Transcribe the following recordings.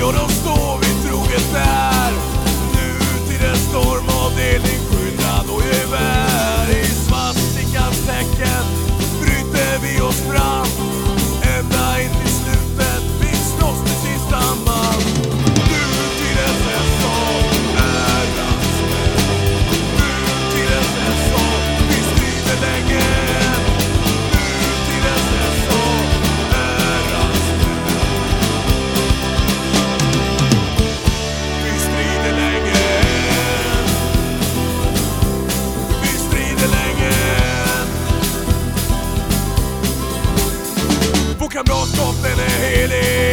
Jo, de står vi troget där. kamratskap, den är helig.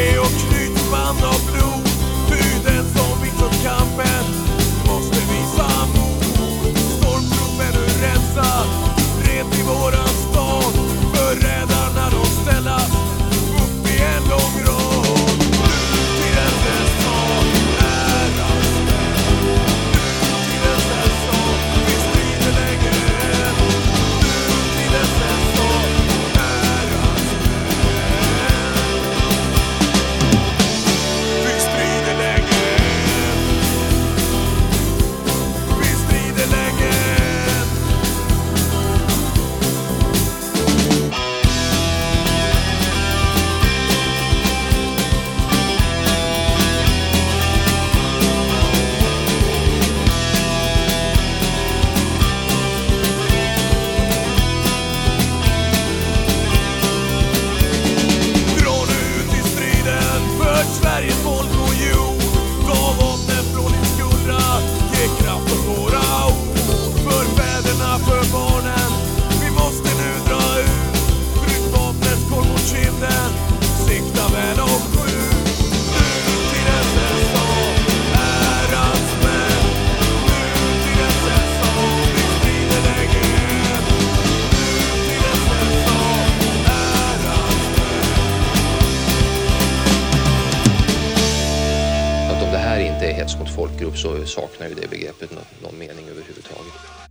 morgonen Vi måste nu dra ut. Brytvapnet går mot kinden. Sikta väl och om det här inte är hets mot folkgrupp så saknar ju det begreppet någon mening överhuvudtaget.